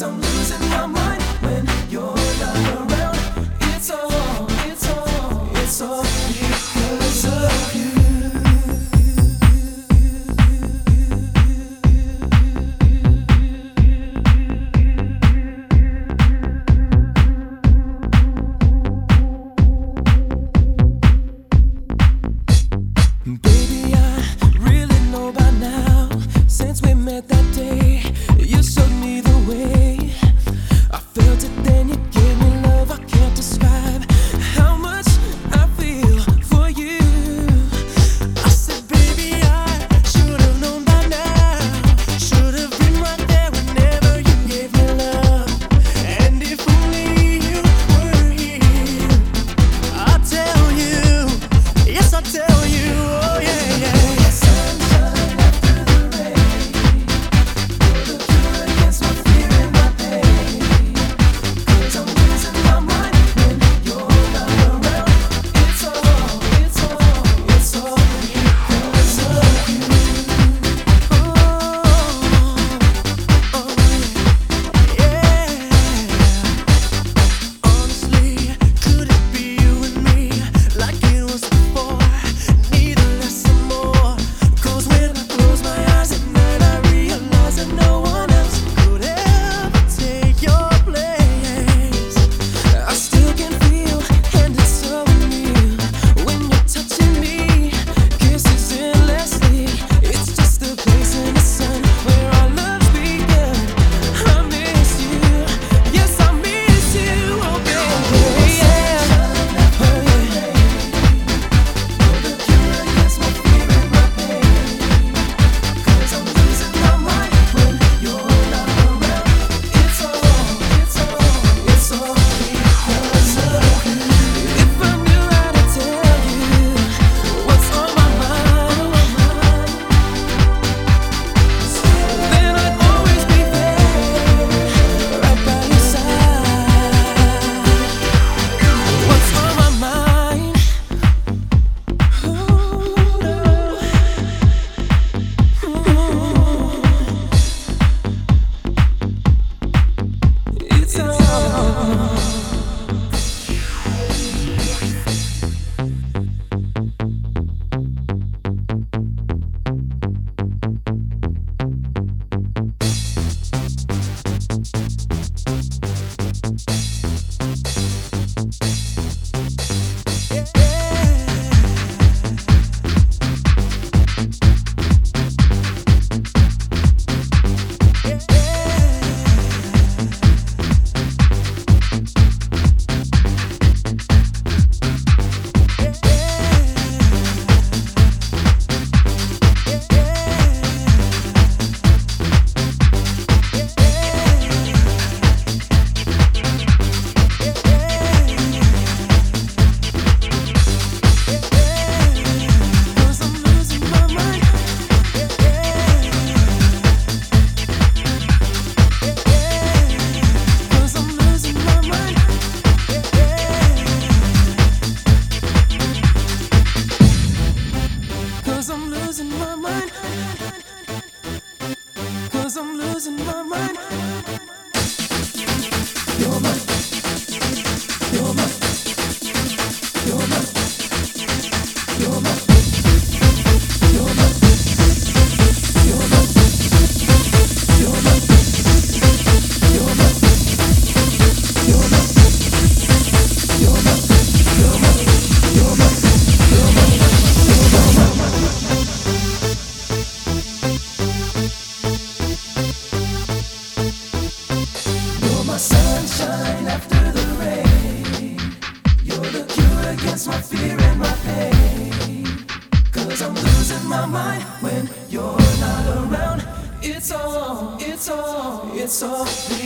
cause I'm filled to softly.